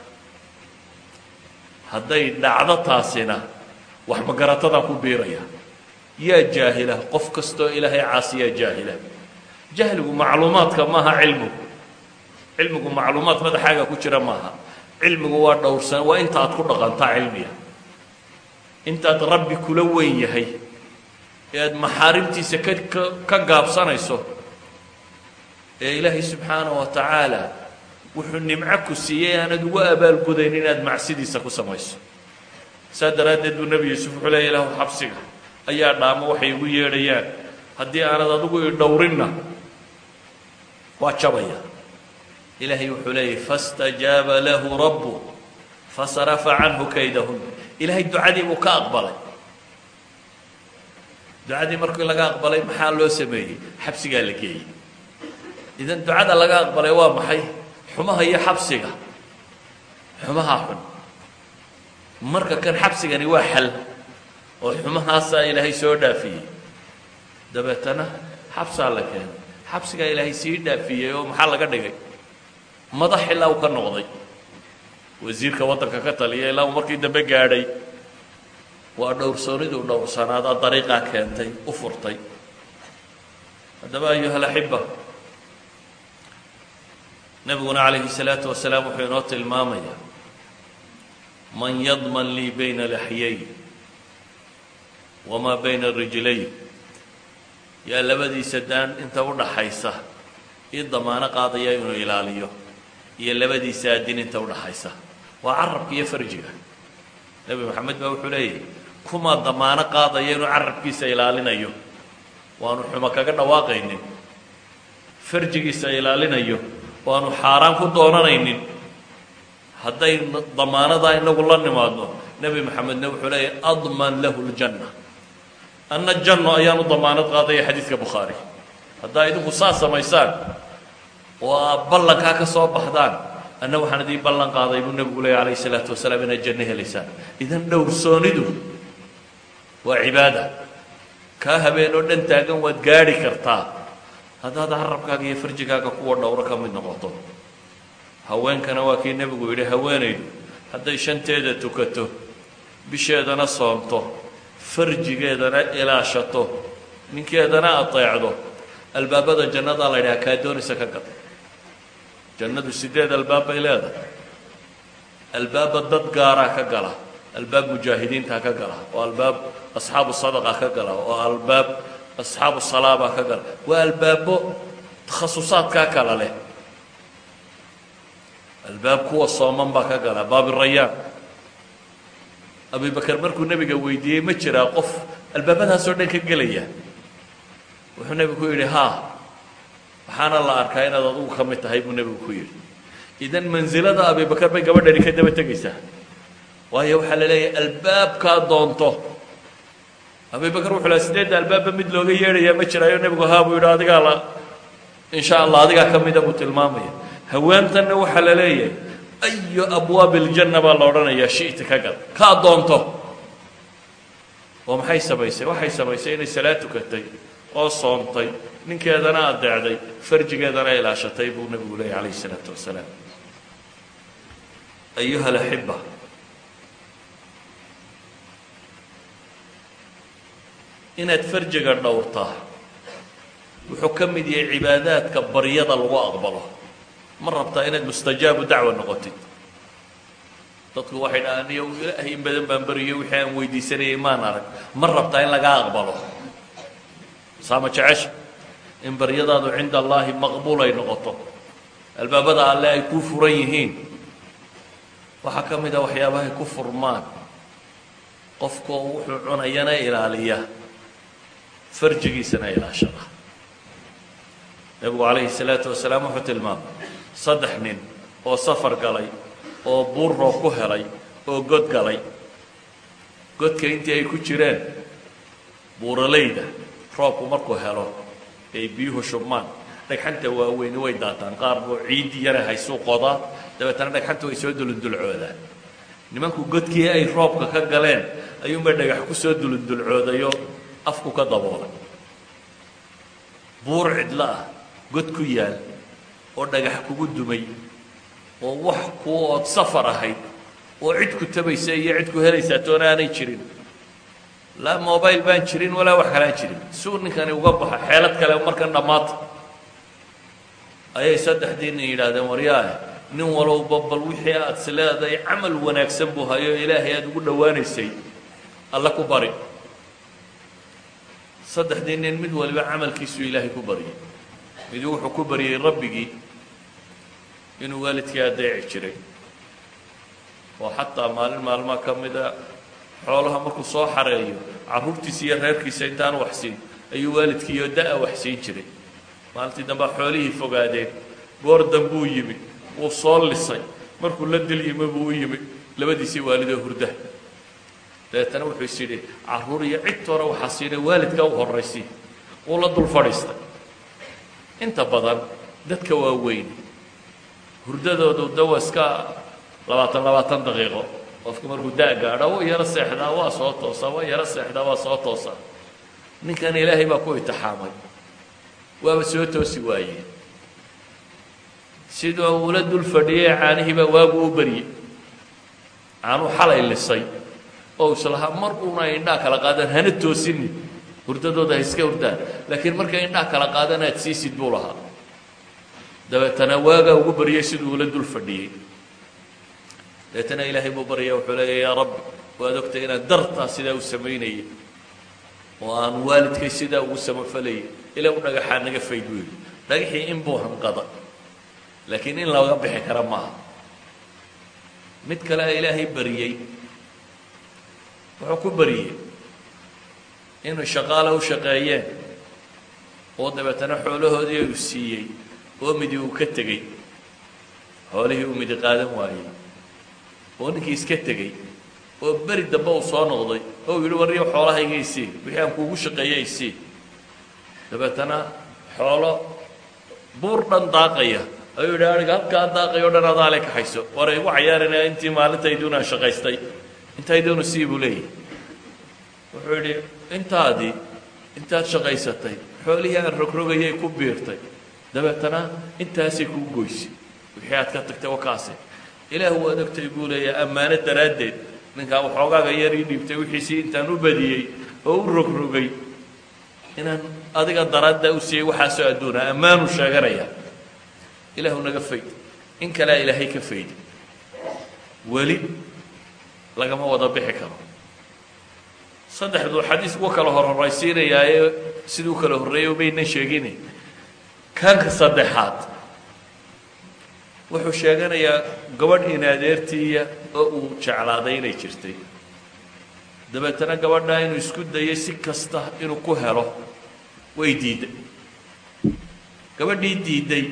hadday dhacdo taasina wax magaratadaan ku biiraya. Yaa jaahila qof kastoo ilaahay caasiyaa jaahila jahligu macluumaadka maaha cilmigu. Cilmigu macluumaad madaxaaga ku jira maaha. Cilmigu waa dhowrsan waa inta aad ku dhaqantaa cilmiga. Intaad rabbi kula weyn yahay. Ee aada maxaarimtiisa ka ka gaabsanayso. Ee ilaahay subxaanahu wa tacaala wuxuu nimco ku siiyey aanad ugu abaalgudayn inaad macsidiisa ku samayso. Saa daraaddeed buu nebi yuusuf wuxuu leeya ilaahu xabsiga. Ayaa dhaamo waxay igu yeedhayaan. Haddii aanad adigu dhowrinna waa jabaya. Ilaahay wuxuu leeyahy faاstajaaba lahu rabu fasarafa canhu kaydahun. Ilaahay ducadii buu ka aqbalay. Ducadii markii laga aqbalay maxaa loo sameeyey? Xabsigaa la geeyey. Idan ducada laga aqbalay waa maxay? Xumaha iyo xabsiga. Xumaha xun. Marka kan xabsigani waa xal oo xumahaasaa ilaahay soo dhaafiyey. Dabeetana xabsaa la keenay xabsigaa ilaahay sii dhaafiyey oo maxaa laga dhigay? Madax ilaa uu ka noqday. Wasiirka waddanka ka taliya ilaa uu markii dambe gaadhay. Waa dhowrsooniduu dhowrsanaada dariiqaa keentay u furtay. Haddaba ayuha alaxiba nebiguna calayhi الsalaatu wasalaam wuxuu inoo tilmaamayaa man yadman lii bayna laxyay wamaa bayna rijlayn yaa labadiisa daan inta u dhaxaysa ii damaano qaadaya inuu ilaaliyo. Iyo labadiisa adin inta udhaxaysa waa carabka iyo farjiga. Nebi moxamed baa wuxuu leeyahy kumaa damaano qaadaya inuu carabkiisa ilaalinayo. Waanu xumo kaga dhawaaqaynin. Farjigiisa ilaalinayo. Waanu xaaraan ku doonanaynin. Hadday damaanadaa inagu la nimaadno nebi moxamedna wuxuu leeyahy adman lahu ljanna anna janno ayaanu damaanad qaadaya xadiidka bukhaari haddaa idinku saas samaysaan oo aa ballankaa ka soo baxdaan anna waxaan idii ballan qaaday buu nebigu leeyay alayh isalaatu wasalaam inaad janno helaysaan idan dhowrsoonidu waa cibaada kaa habeen oo dhan taagan waad gaadhi kartaa haddaad carabkaaga iyo farjigaaga kuwa dhowro ka mid noqoto haweenkana waa kii nebigu yidhi haweenaydu hadday shanteeda tukato bisheedana soomto farjigeedana ilaashato ninkeedana adeecdo. Albaabada jannadaa la ydhaha kaa doonaysa ka gad. Jannadu sideed albaab bay leedahay. Albaabba dad gaaraa ka gala albaab mujaahidiintaa ka gala oo albaab asxaabu sadaqa ka gala oo albaab asxaabu salaabaa ka gala. Waa albaabo takhasusaadkaa kala leh. Albaab kuwa sooman baa ka gala baabirayaan abibakar markuu nebiga weydiiyey ma jiraa qof albaabadaasoo dhan ka gelaya? Wuxuu nebigu ku yidhi haa waxaana la arkaa inaad adugu ka mid tahay buu nebigu ku yidhi. Idan mansilada abibakar bay gabadhani ka daba tegaysaa. Waayo waxaa la leeyahay albaabkaa doonto. Abibakar wuxuu laha sideedda albaabba mid looga yeedhayaa ma jiraayo. Nebigu haa buu yidhi adigaa la insha allah adigaa ka mida buu tilmaamaya. Haweentanna waxaa la leeyahay ayu abwaabi iljanna baa la odhanayaa shi'ta ka gad kaa doonto oo maxay samaysay waxay samaysay inay salaad tukatay oo soontay ninkeedana adeecday farjigeedana ilaashatay buu nebigu leeyay calayh isalaatu wasalaam ayuha alaxiba inaad farjiga dhowrtaa wuxuu ka mid yahay cibaadaadka baryada lagu aqbalo ma rabtaa inaad mustajaabu dacwa noqotid? Dadku waxay dhahaan iyo ilaahay in badan baan beriyo wixii aan weydiisanayay maan arag. Ma rabtaa in lagaa aqbalo? Saama jecesha? In baryadaadu cinda allaahi maqbuul ay noqoto. Albaabada alle ay kuu furan yihiin. Waxaa ka mid a waxyaabahay ku furmaan. Qofkoo wuxuu cunayana ilaaliya. Farjigiisana ilaashada. Nebigu calayhi salaatu wasalaam wuxuu tilmaamay saddex nin oo safar galay oo buur roob ku helay oo god galay. Godka intii ay ku jireen buuralayda roobku markuu helo ay biyuhu shubmaan. Dhagxanta waaweyni way daataan qaar buu ciiddii yara haysuu qodaa dabeetana dhagxanta way soo dulundulcoodaan nimanku godkii ay roobka ka galeen ayuunbay dhagax ku soo dulundulcoodayo afku ka daboolay buur cidlo ah god ku yaal oo dhagax kugu dumay oo wax kuu ood safar ahayd oo cid ku tabaysa iyo cid ku helaysaa toona aanay jirin. Laa mobile baan jirin walaa wax kalaan jirin. Suu ninkani uga baxa xeelad kale markan dhammaata ayay saddexdii nin yidhaahdeen waryaah nin walowba bal wixii aad is camal wanaagsan buu hayo ilaahay aada ugu dhowaanaysay. Alla ku bari. Saddexdii nin mid waliba camalkiisuu ilaahay ku baryay miduu wuxuu ku baryay rabbigii inuu waalidkii adeeci jiray. Oo xataa maalin maalmaa ka mida xoolaha markuu soo xareeyo carruurtiisa iyo reerkiisa intaan waxsiin ayuu waalidkiiyo da'a waxsiin jiray. Maalintii dambaa xoolihii fogaadeen goor dambuu yimi wuu soo lisay. Markuu la dil yimi buu u yimi labadiisii waalidoo hurda. Dabeetana wuxuu is yidhi carruur iyo cid hore waxaa siinay waalidkaa u horraysi wuu la dul fadhiistay inta badan dadka waaweyn hurdadoodu dawa iska labaatan labaatan daqiiqo qofka markuu da- gaadho wuu yaro seexdaa waa soo toosaa waa yaro seexdaa waa soo toosaa ninkan ilaahay baa ku itixaamay waaba soo toosi waayeen sidoo uula dul fadhiyay caanihiibaa waagu u baryey caanuu xalay lisay. Oo islahaa mar uuna indhaa kala qaadaan hana toosinin hurdadooda ha iska hurdaan. Laakiin markay indhaa kala qaadaan aad siisid buu lahaa. Dabeetana waagaa ugu baryay siduu ula dul fadhiyey dabeetana ilaahay buu baryaya wuxuu leeya yaa rabbi waad ogtay inaan dartaa sidaa u samaynayay oo aan waalidkay sidaa ugu samafalayay ilaa u dhagaxaa naga fayd yidhi dhagaxii in buu hanqada. Laakiin in laga bixi kara maaha. Mid kale a ilaahay baryey wuxuu ku baryey inuu shaqaale u shaqeeyeen oo dabeetana xoolahoodii uu siiyey oo midi uu ka tegey. Xoolihii uu midi qaadan waayey. Oo ninkii iska tegey. Oo beri dambe uu soo noqday. Oo uu yidhi warriyo xoolahayga isii wixii aan kuugu shaqeeyey isii dabeetana xoolo buur dhan daaqaya. Ayuu yidhi ariga halkaa daaqayo dhan adaale kaxayso war igu cayaarinaya intii maalintayduun aan shaqaystay. Intayduunu sii buu leeyahy wuxuu yidhi intaadii intaad shaqaysatay xoolihii aan rogrogayay ku biirtay. Dabeetana intaasay kuu goysay wixii aad ka tagtay wakaase ilaah waad ogtay buu leeyahay ammaano daraaddeed ninkaa waxoogaaga yar ii dhiibtay wixiisii intaan u badiyey oo u rogrogay. Inaan adiga daraadda u siiyey waxaasoo adduuna ammaanu sheeganaya ilaahu naga fayd in kalea ilaahay ka faydi weli lagama wada bixi karo saddexdu xadiis kuwa kala horhoraysiinayaaye siduu kala horreeyay umaynan sheegine kaanka saddexaad wuxuu sheeganayaa gabadh inadeertiiya oo uu jeclaaday inay jirtay. Dabeetana gabadhaa inuu isku dayay si kasta inuu ku helo way diidday. Gabadhii diidday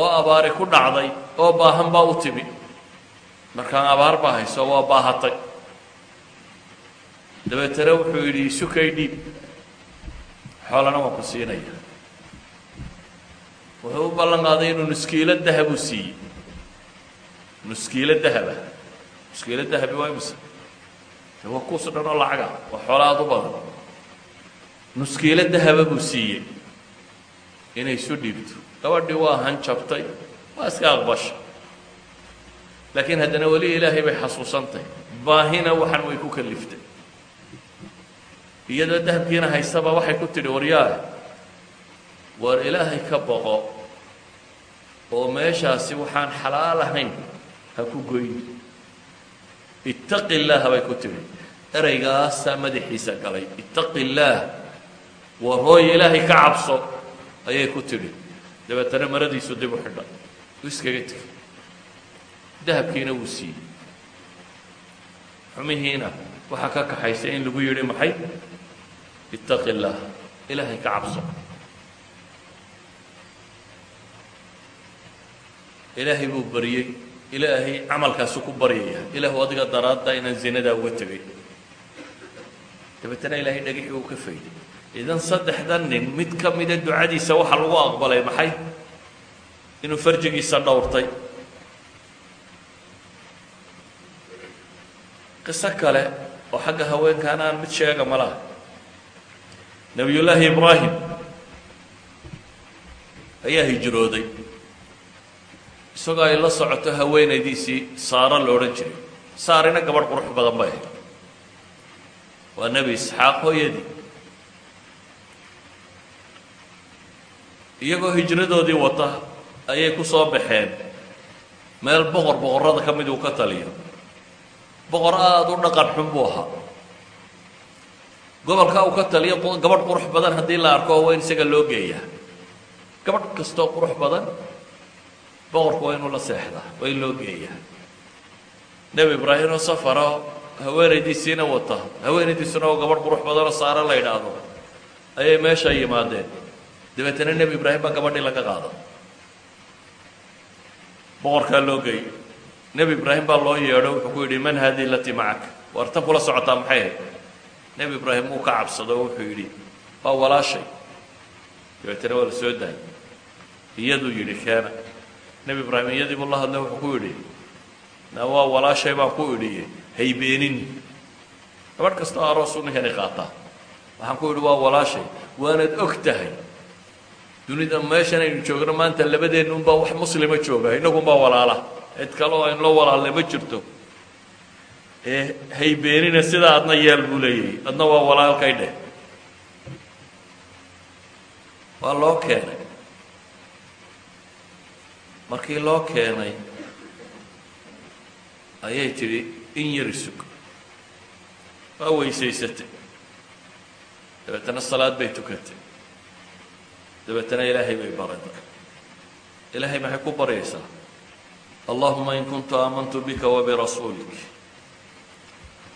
oo abaari ku dhacday oo baahan baa u timi. Markaan abaar baa hayso waa baahatay dabeetana wuxuu yidhi sukay dhiib. Xoolana waan ku siinaya. Wuxuu u ballan qaaday inuu nuskiilo dahabuu siiyey. Nuskiilo dahaba. Nuskiilo dahabi waa imse de waa dhan oo lacaga waa xoola aad u badan. Nuskiilo dahaba buu siiyey. Inay isu dhiibto. Gabadhii waa hanjabtay waa iska aqbasha laakiin haddana weli ilaahay bay xasuusantahy baahina waxan way ku kaliftay iyadoo dahabkiina haysaba waxay ku tidhi waryaah war ilaahay ka boqo oo meeshaasi waxaan xalaal ahayn ha ku goyn. Ittaqi illaaha bay ku tidhi. Ereygaasaa madaxiisa galay. Ittaqi illaah war hooy ilaahay ka cabso ayay ku tidhi. Dabeetana maradiisu dib u xidha uu iskaga tegay dahabkiina wuu siiyey. Xumihiina waxaa ka kaxaysa in lagu yidhi maxay ittaqi illaah ilaahay ka cabso. Ilaahay buu baryey ilaahay camalkaasu ku baryaya ilaahu adiga daraadda inaan zinadaa uga tegay dabeetana ilaahay dhagixii uu ka fayday. Idan saddexdan nin mid ka mida ducadiisa waxa lagu aqbalay maxay? Inuu farjigiisa dhowrtay. Qiso kale oo xagga haweenkaana aan mid sheega ma nebiyullaahi ibraahim ayaa hijrooday. Isagoo ay la socoto haweenaydiisii saaro la odhan jiray. Saarina gabadh qurux badan bay ahayd. Waa nebi isxaaq hooyadii. Iyagoo hijradoodii wata ayay ku soo baxeen. Meel boqor boqorrada ka mid uu ka taliyo. Boqor aada u dhaqan xun buu ahaa gobolka uu ka taliyo gabadh qurux badan haddii la arko waa in isaga loo geeyaa. Gabadh kastoo qurux badan boqorku waa inuu la seexdaa waa in loo geeyaa. Nebi ibraahim oo safara haweenaydiisiina wata haweenaydiisuna oo gabadh qurux badanoo saare la yidhaahdo ayay meesha yimaadeen. Dabeetana nebi ibraahim baa gabadhii laga qaada boqorkaa loo geeyey. Nebi ibraahim baa loo yeedho wuxuu ku yidhi man haadihi latii macaka waar tan kula socotaa maxay nebi ibraahim wuu ka cabsado oo wuxuu yidhi waa walaashay. Dabeetana waa la soo daayay. Iyaduu yidhi keena nebi ibraahim iyadii buu la hadlay wuxuu ku yidhi na waa walaashay baan ku idhiye haybeenin. Gabadh kastoo aroosuu ninkani qaataa waxaan ku yidhi waa walaashay waanaad og tahay. Dunida meeshan aynu joogno maanta labadeenna unbaa wax muslima jooga innagunbaa walaala. Cid kale oo aynlo walaalle ma jirto ee haybeenina sidaa adna yeel buu leeyahay. Adna waa walaalkay dheh. Waa loo keenay. Markii loo keenay ayay tidhi in yari sug. Waa weysaysatay. Dabeetana salaad bay tukatay. Dabeetana ilaahay bay baratay ilaahay maxay ku baryaysaa? Allahuma in kuntu aamantu bika wabirasuulik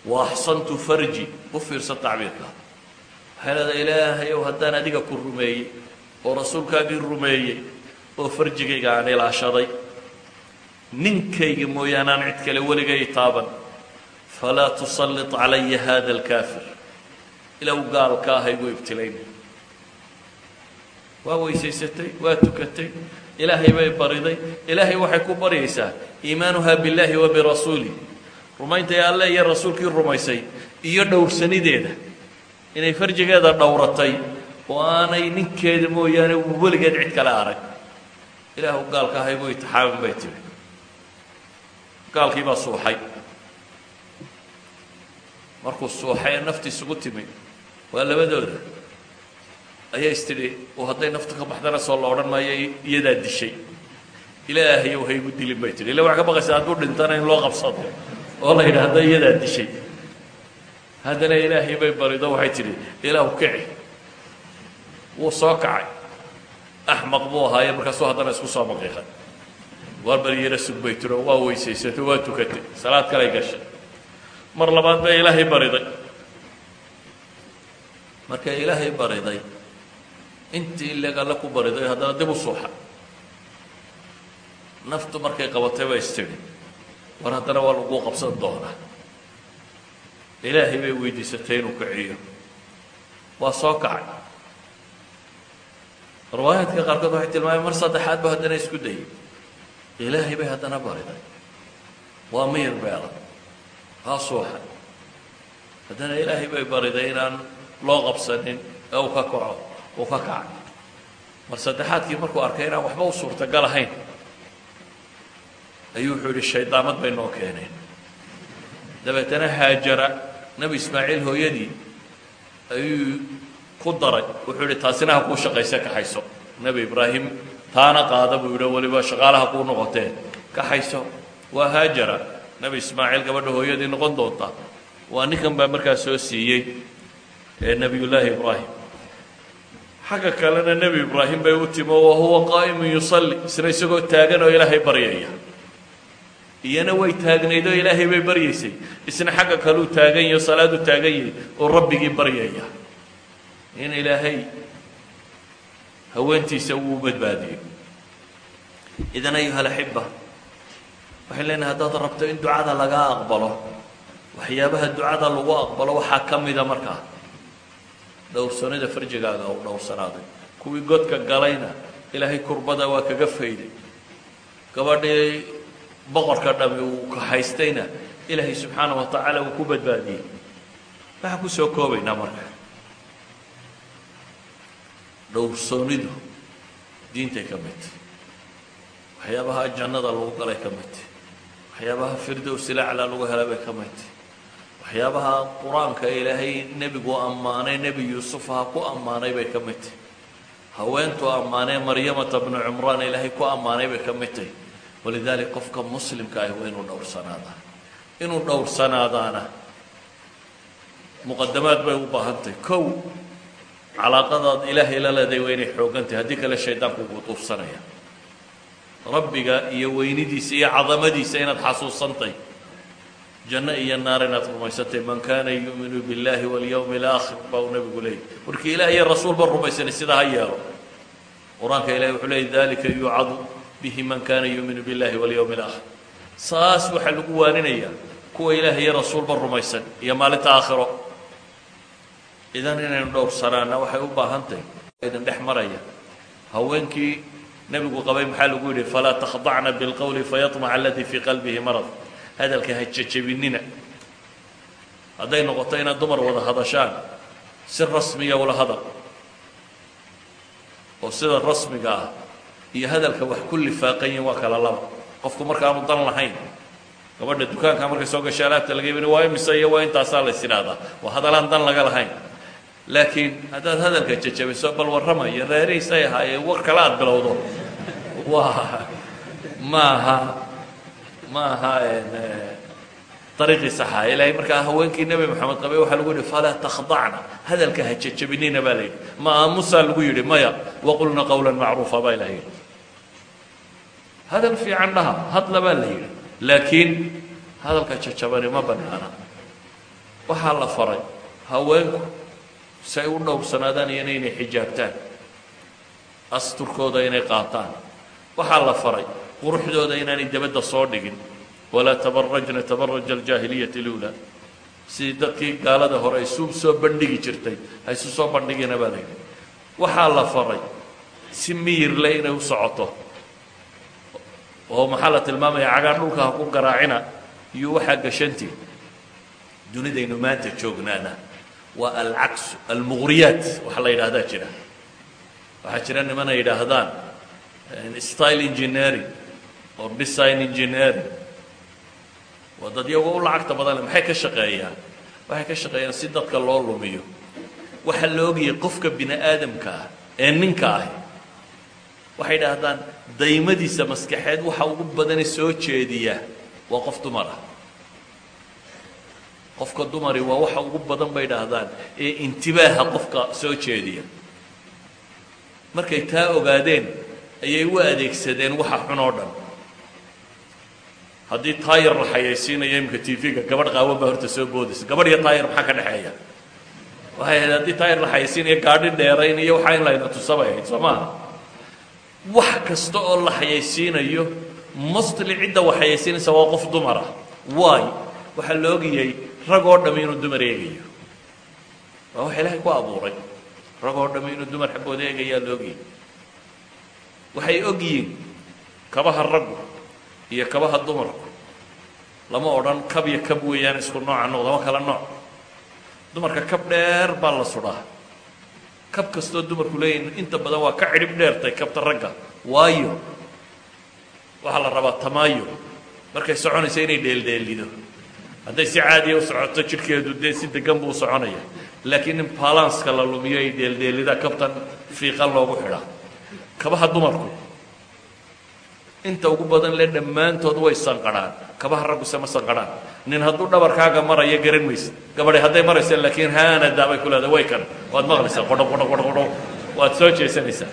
wa axsantu farji u fiirsa tacbiirka waxay leedahay ilaahayow haddaan adiga ku rumeeyey oo rasuulkaagii rumeeyey oo farjigayga aan ilaashaday ninkayga mooyaane aan cid kale weligay taaban falaa tusallit calaya hada alkaafir ilaw gaalka ah igu ibtilayna waa weysaysatay waa tukatay ilaahay bay bariday ilaahay waxay ku baryaysaa iimaanuha billaahi wa birasuulih rumayntay alle iyo rasuulkii rumaysay iyo dhowrsanideeda. Inay farjigeeda dhowratay oo aanay ninkeeda mooyaane weligeed cid kale arag. Ilaahu gaalka ahay buu itixaamin bay tiri. Gaalkii baa suuxay. Markuu suuxay ee nafti isugu timi. Waa labadooda. Ayaa is tidhi oo hadday naftu ka baxdana soo la odhan maayo iyadaa dishay. Ilaahayow ha igu dilin bay tihi illa waxaa ka baqaysa hadduu dhintana in loo qabsado oo la yidhaahdo iyadaa dishay. Haddana ilaahay bay barido waxay tidhi ilaahu kici. Wuu soo kacay. Axmaq buu ahaaye markaasuu haddana isku soo maqiiqay. Waar baryaro sug bay tiro waa weysaysato waa tukatay salaad kalay gashay. Mar labaad bay ilaahay bariday. Markay ilaahay bariday intii ileg alle ku bariday haddana dib u suuxa. Naftu markay qabatay bay istidhi war haddana waa lagu qabsan doonaa. Ilaahay bay weydiisatay inuu kiciyo. Waa soo kacay. Riwaayaadka qaarkood waxay tilmaameen mar saddexaad ba haddana isku dayay. Ilaahay bay haddana bariday. Waa miyir beela waa suuxay haddana ilaahay bay bariday inaan loo qabsanin ee uu ka kaco uu ka kacay. Mar saddexaadkii markuu arkay inaan waxba u suurtagal ahayn ayuu wuxuu yidhi shaydaamad bay noo keeneen. Dabeetana haajara nebi ismaaciil hooyadii ayuu ku daray. Wuxuu yidhi taasina ha kuu shaqayse kaxayso nebi ibraahim taana qaada buu yidhi weliba shaqaalaha kuu noqotee kaxayso waa haajara. Nebi ismaaciil gabadha hooyadii noqon doonta. Waa ninkan baa markaa soo siiyey ee nebiyullaahi ibraahim. Xagga kalena nebi ibraahim bay u timo wa huwa qaa'imun yusalli. Isna isagoo taagan oo ilaahay baryaya iyana way taagnayd oo ilaahay bay baryaysay. Isna xagga kaluu taagan yaho salaadu taagan yahay oo rabbigii baryaya in ilaahay haweentiisa uu badbaadiyo. Idan ayuha alaxiba waxay leenahay haddaad rabto in ducada lagaa aqbalo waxyaabaha ducada lagu aqbalo waxaa ka mida markaa dhowrsanida farjigaaga u dhowrsanaaday. Kuwii godka galayna ilaahay kurbada waa kaga fayday. Gabadhii boqorka dhami uu kahaystayna ilaahay subxaana wa tacaala uu ku badbaadiyey. Waxaan ku soo koobaynaa marka. Dhowrsoonidu diintay ka mid. Tahy waxyaabaha jannada lagu galay ka mid. Tahy waxyaabaha firdowsilacla lagu helay bay ka mid. Tahy waxyaabaha qur'aanka ilaahay nebigu ammaanay nebi yuusuf ha ku ammaanay bay ka mid. Tahy haweentuu ammaanee maryamata bnu cumraan ilaahay ku ammaanay bay ka mid. tahy walidalik qofka muslimka ah waa inuu dhowrsanaadaa inuu dhowrsanaadaana muqadamaad bay u baahan tahay kow calaaqadaad ilaahay la leeday waa inay xoogan tahay haddii kale shaydaanku ugu duufsanaya rabbiga iyo weynidiisa iyo cadamadiisa inaad xasuusantahy janno iyo naar inaad rumaysantay man kana yuuminu biاllahi walyawmi اlaakhir baa uu nebigu leeyay markii ilaah iyo rasuulba rumaysanay sidaa ha yeelo qur'aanka ilahi wuxuu leeyay dalika yucadu bihi man kana yuuminu biاllahi walyawmi اlaakhir saas waxaa lagu waaninayaa kuwa ilaah iyo rasuulba rumaysan iyo maalinta aakhiro idan inaynu dhowrsanaana waxay u baahan tahay idin dhex maraya haweenkii nebigu qabay maxaa lagu yidhi falaa takhdacna bilqowli fayaطmaca aladii fii qalbihi marad hadalka ha jejebinina hadday noqoto inaad dumar wada hadashaan si rasmiya ula hadal oo sida rasmiga ah iyo hadalka wax ku lifaaqan yihiin waa kala laba. Qofku markaanu dan lahayn gabadha dukaanka markay soo gashay alaabta laga yimina waa imise iyo waa intaasaa lays idhaahdaa waa hadalaan dan laga lahayn. Laakiin haddaad hadalka jejabiso bal warramayo reerihiisay ahaayee war kale aada bilowdo. Waa maaha ma aha ariiqii saxa ilahay markaa haweenkii nebi moxamed qabay waxaa lagu yidhi falaa takhdacna. Hadalka ha jejabinina baa la yidhi. Ma aamusaa? lagu yidhi maya. Waqulna qawla macruufa baa ilaha yidhi hadal fiican dhaha hadla baa la yidhi. Laakiin hadalka jajabani ma banaana waxaa la faray haweenku si ay u dhowrsanaadaan iyana inay xijaabtaan. Asturkooda inay qaataan. Waxaa la faray quruxdooda inaanay dabadda soo dhigin. Walaa tabarajna tabaraja aljaahiliyati lula sidii dadkii gaalada hore isu soo bandhigi jirtay ha isu soo bandhigina waxaa la faray si miyirle inay u socoto oo maxaa la tilmaamaya cagaan dhulka ha ku garaacina iyo waxaa gashantii dunidaynu maanta joognaana. Waa alcaksu almuqriyaat waxa la yidhaahdaa jira. Waxaa jira niman ay yidhaahdaan style engineering or design engineering. Waa dad iyagoo u lacagta badanle maxay ka shaqeeyaan? Waxay ka shaqeeyaan si dadka loo lumiyo. Waxaa la ogayay qofka bini aadamka ah ee ninka ahi. Waxay idhaahdaan daymadiisa maskaxeed waxa ugu badane soo jeediya waa qof dumar ah. Qofka dumari waa waxa ugu badan bay idhaahdaan ee intibaaha qofka soo jeediya. Markay taa ogaadeen ayay u adeegsadeen waxa xun oo dhan. Haddii taayar la xayaysiinayo imika tv-ga gabadh qaawan baa horta soo boodaysa gabadh iyo taayar maxaa ka dhexeeya? Waxay ahayd haddii taayar la xayaysiinayo gaadhi dheerayn iyo waxaa in layna tusabay ahayd soo maaha wax kasta oo la xayaysiinayo mostly cidda wax xayaysiinaysa waa qof dumar ah. Waay waxaa la ogayay rag oo dhami inuu dumar eegayo. Waa wax ilaahay ku abuuray. Rag oo dhami inuu dumar xaggooda eegayaa la waxay og yihiin kabaha raggu iyo kabaha dumarku. Lama odhan kab iyo kab weeyaan isku nooca noqda ma kala nooc. Dumarka kab dheer baa la sudhaa kab kastoo dumarku leeyihiin inta badan waa ka cidhib dheertay kabta ragga. Waayo. Waxaa la rabaa tamaayo. Markay soconayso inay dheeldheelido hadday si caadiya u socoto jidhkeedu dee si degan buu soconaya. Laakiin in balanska la lumiyo ay dheeldheelida kabtan fiiqan loogu xidhaa. Kabaha dumarku inta ugu badan le dhammaantood way sanqadhaan kabaha ragguse ma sanqadhaan nin hadduu dhabarkaaga maraya garan maysid. Gabadhi hadday maraysa laakiin haanadaa ku leedahay way kan. Waad maqlaysaa qodho qodho qodho qodho. Waad soo jeesanaysaa.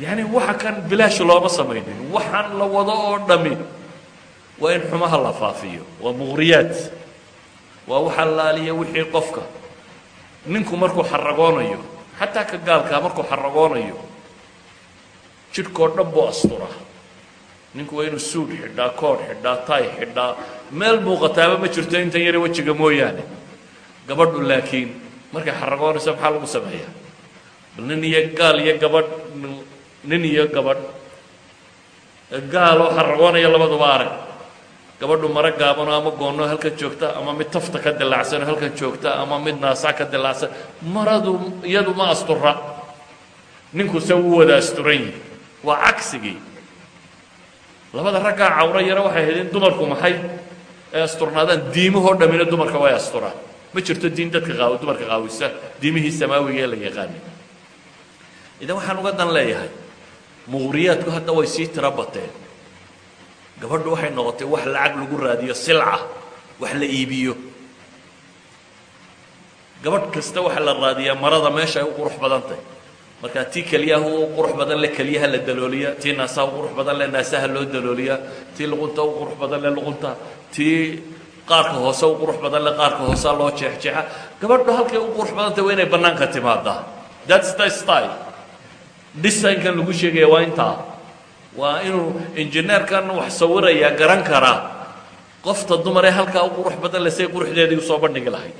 Yacni waxa kan bilaash looma samaynin. Waxaan la wado oo dhami waa in xumaha la faafiyo. Waa muqriyaad. Waa waxa laaliya wixii qofka. Ninku markuu xaragoonayo xataa ka gaalkaa markuu xaragoonayo jidhkoo dhan buu asturaa ninku waa inuu suud xidhaa koodh xidhaa tay xidhaa. Meel muuqataaba ma jirto intan yare wejiga mooyaane. Gabadhu laakiin markay xaragoonayso maxaa lagu sameeyaa? Nin iyo gaal iyo gabadh nin iyo gabadh. Gaaloo xaragoonaya labaduba arag. Gabadhu maro gaabano ama goonno halkan joogta ama mid tafta ka dilaacsanoo halkan joogta ama mid naasaa ka dilaacsan maradu iyadu ma astura ninkuse wuu wada asturan yihi waa cagsigii labada raggaa cawro yaro waxay ahayd in dumarku maxay? Ay asturnaadaan diimahoo dhammina dumarka way asturaan ma jirto diin dadka qaaw dumarka qaawisa diimihii samaawiga la yaqaanay idan waxaan uga dan leeyahay muqriyaadku hadda way sii tiro bateen. Gabadhu waxay noqotay wax lacag lagu raadiyo silca wax la iibiyo. Gabadh kasta waxa la raadiyaa marada meesha ay u qurux badan tahay markaa tii keliyaha u qurux badan le keliyaha la dalooliya. Tii naasaha u qurux badan le naasaha loo dalooliya. Tii luqunta u qurux badan le luqunta. Tii qaarka hoose u qurux badan le qaarka hoosea loo jeexjeexa. Gabadhu halkay u qurux badan tahay waa inay bannaanka timaadaa that's the style. Designkan lagu sheegaya waa intaa waa inuu injineerkan wax sawirayaa garan karaa qofta dumar ee halkaa u qurux badan le say quruxdeedii u soo bandhigi lahayd.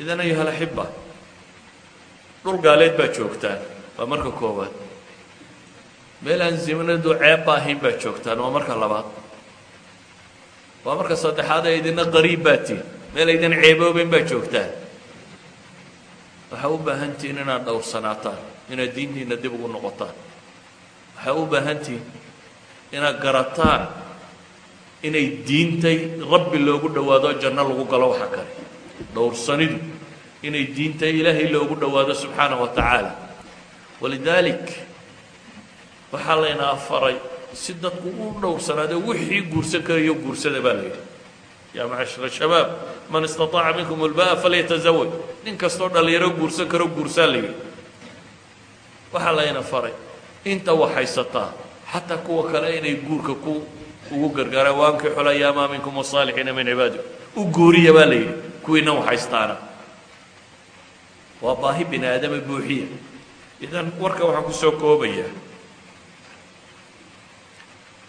Idan ayuha alaxiba dhul gaaleed baa joogtaan. Waa marka koowaad. Meel aan zimanadu ceebba ahayn baa joogtaan. Waa marka labaad. Waa marka saddexaad ee idina qariib baa tihin meel aydan ceeboobayn baa joogtaan. Waxaa u baahan tihiin inaad dhowrsanaataan inaad diintiina dib ugu noqotaan. Waxaa u baahan tihiin inaad garataan inay diintay rabbi loogu dhowaado janno lagu galo waxa kale. Dhowrsanidu inay diinta ilaahay loogu dhowaado subxaana wa tacaala. Walidaalik waxaa layna afaray si dadku u dhowrsanaado wixii guursan karayo guursada baa la yidhi. Yaa macashara shabaab man istaطaaca minkum ulba'a falyatazawaj nin kastoo dhallinyaro guursan karo guursaa la yidhi. Waxaa layna faray inta waxaysataa xataa kuwa kale inay guurka ku ugu gargaaraan waankixu layaamaa minkum wasaalixiina min cibaadikum u guuriya baa la yidhi kuwiina waxaystaana waa baahi bini aadama buuxiya. Idan warka waxaan ku soo koobayaa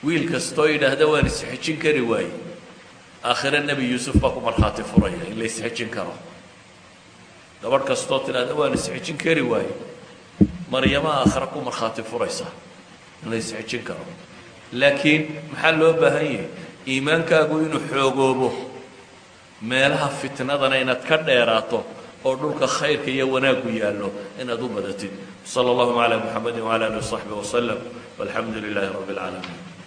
wiil kastoo yidhaahda waan isxejin kari waaye aakhire nebi yuusuf baa ku markhaati furaya in la isxejin karo. Gabadh kastoo tidhaahda waan isxejin kari waaye maryama aakhire ku markhaati furaysa in la isxejin karo. Laakiin maxaa loo baahan yahay? Iimaankaagu inuu xoogoobo. Meelaha fitnadana inaad ka dheeraato oo dhulka khayrka iyo wanaaggu yaallo inaad u badatid salى اllahuma عalى muxamadi wعalى alih وصaxbi وsلم والxamdu لilaahi رab العaalamiin